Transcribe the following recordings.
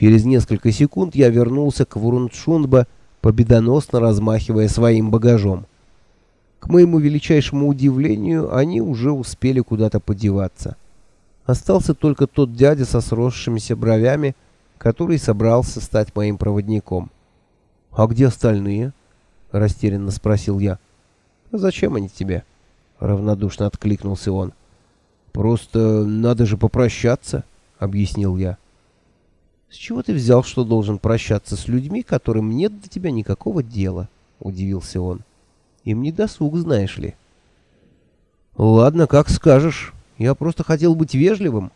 Через несколько секунд я вернулся к Вурунчунба, победоносно размахивая своим багажом. К моему величайшему удивлению, они уже успели куда-то подеваться. Остался только тот дядя со сросшимися бровями, который собрался стать моим проводником. «А где остальные?» — растерянно спросил я. «А зачем они тебе?» — равнодушно откликнулся он. «Просто надо же попрощаться», — объяснил я. «С чего ты взял, что должен прощаться с людьми, которым нет до тебя никакого дела?» — удивился он. «Им не досуг, знаешь ли». «Ладно, как скажешь. Я просто хотел быть вежливым».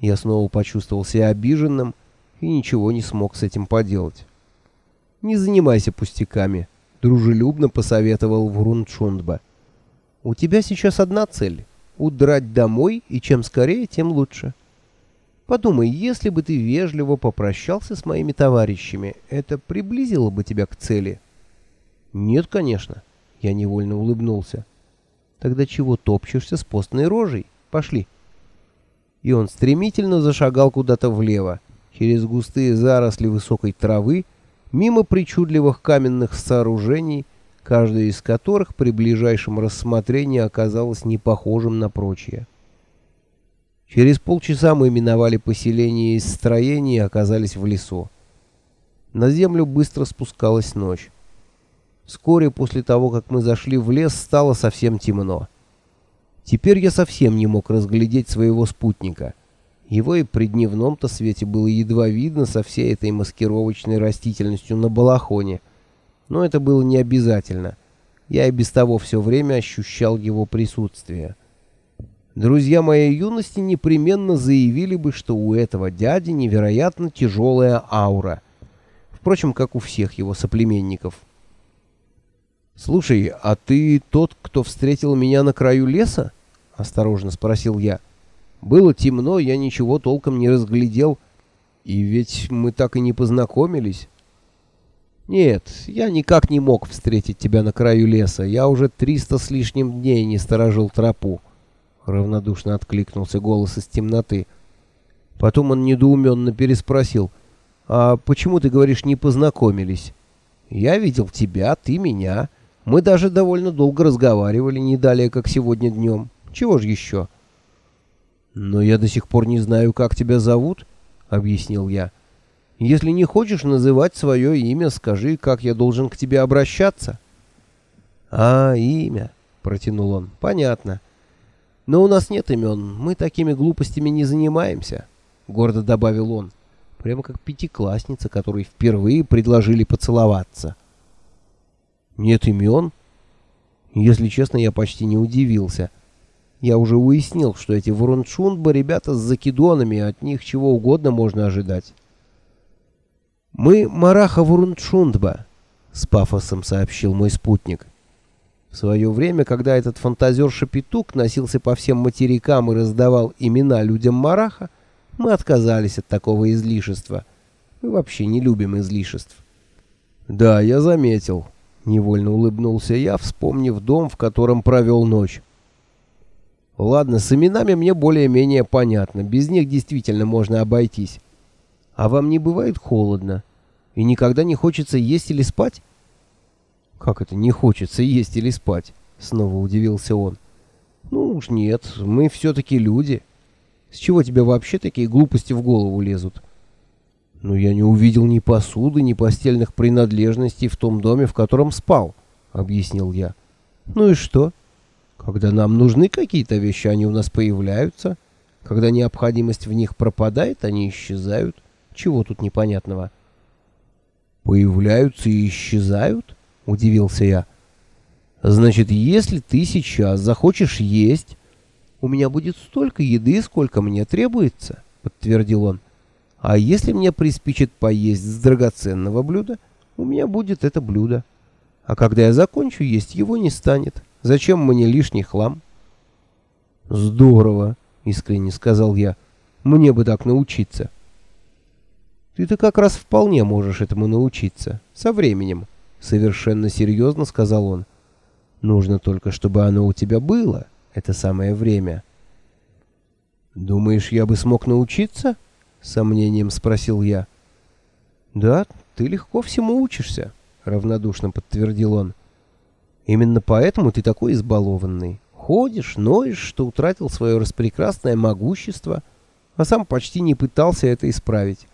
Я снова почувствовал себя обиженным и ничего не смог с этим поделать. «Не занимайся пустяками», — дружелюбно посоветовал Врунчундба. «У тебя сейчас одна цель — удрать домой, и чем скорее, тем лучше». Подумай, если бы ты вежливо попрощался с моими товарищами, это приблизило бы тебя к цели? Нет, конечно. Я невольно улыбнулся. Тогда чего топчешься с постной рожей? Пошли. И он стремительно зашагал куда-то влево, через густые заросли высокой травы, мимо причудливых каменных сооружений, каждое из которых при ближайшем рассмотрении оказалось не похожим на прочие. Через полчаса мы миновали поселение из строений и оказались в лесу. На землю быстро спускалась ночь. Вскоре после того, как мы зашли в лес, стало совсем темно. Теперь я совсем не мог разглядеть своего спутника. Его и при дневном-то свете было едва видно со всей этой маскировочной растительностью на балахоне. Но это было не обязательно. Я и без того все время ощущал его присутствие друзья моей юности непременно заявили бы, что у этого дяди невероятно тяжелая аура. Впрочем, как у всех его соплеменников. «Слушай, а ты тот, кто встретил меня на краю леса?» — осторожно спросил я. «Было темно, я ничего толком не разглядел, и ведь мы так и не познакомились». «Нет, я никак не мог встретить тебя на краю леса. Я уже триста с лишним дней не сторожил тропу равнодушно откликнулся голос из темноты. Потом он недоуменно переспросил. «А почему ты говоришь, не познакомились?» «Я видел тебя, ты меня. Мы даже довольно долго разговаривали, не далее, как сегодня днем. Чего же еще?» «Но я до сих пор не знаю, как тебя зовут», — объяснил я. «Если не хочешь называть свое имя, скажи, как я должен к тебе обращаться». «А, имя», — протянул он. «Понятно». Но у нас нет имен, мы такими глупостями не занимаемся, — гордо добавил он, прямо как пятиклассница, которой впервые предложили поцеловаться. Нет имен? Если честно, я почти не удивился. Я уже уяснил, что эти Вурунчунба ребята с закидонами, от них чего угодно можно ожидать. «Мы Мараха Вурунчундба», — с пафосом сообщил мой спутник. В свое время, когда этот фантазер-шапитук носился по всем материкам и раздавал имена людям Мараха, мы отказались от такого излишества. Мы вообще не любим излишеств. «Да, я заметил», — невольно улыбнулся я, вспомнив дом, в котором провел ночь. «Ладно, с именами мне более-менее понятно. Без них действительно можно обойтись. А вам не бывает холодно? И никогда не хочется есть или спать?» «Как это не хочется есть или спать?» — снова удивился он. «Ну уж нет, мы все-таки люди. С чего тебе вообще такие глупости в голову лезут?» «Ну я не увидел ни посуды, ни постельных принадлежностей в том доме, в котором спал», — объяснил я. «Ну и что? Когда нам нужны какие-то вещи, они у нас появляются. Когда необходимость в них пропадает, они исчезают. Чего тут непонятного?» «Появляются и исчезают?» — удивился я. «Значит, если ты сейчас захочешь есть, у меня будет столько еды, сколько мне требуется», — подтвердил он. «А если мне приспичит поесть с драгоценного блюда, у меня будет это блюдо. А когда я закончу есть, его не станет. Зачем мне лишний хлам?» «Здорово», — искренне сказал я. «Мне бы так научиться». «Ты-то как раз вполне можешь этому научиться. Со временем». — совершенно серьезно сказал он. «Нужно только, чтобы оно у тебя было, это самое время». «Думаешь, я бы смог научиться?» — сомнением спросил я. Да, ты легко всему учишься, равнодушно подтвердил он. Именно поэтому ты такой избалованный. Ходишь, ноешь, что утратил свое распрекрасное могущество, а сам почти не пытался это исправить.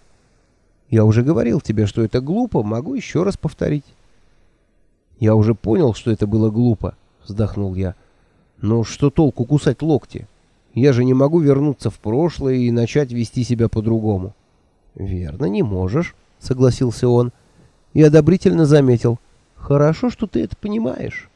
Я уже говорил тебе, что это глупо, могу еще раз повторить. Я уже понял, что это было глупо, вздохнул я. Но что толку кусать локти? Я же не могу вернуться в прошлое и начать вести себя по-другому. Верно, не можешь, согласился он и одобрительно заметил. Хорошо, что ты это понимаешь.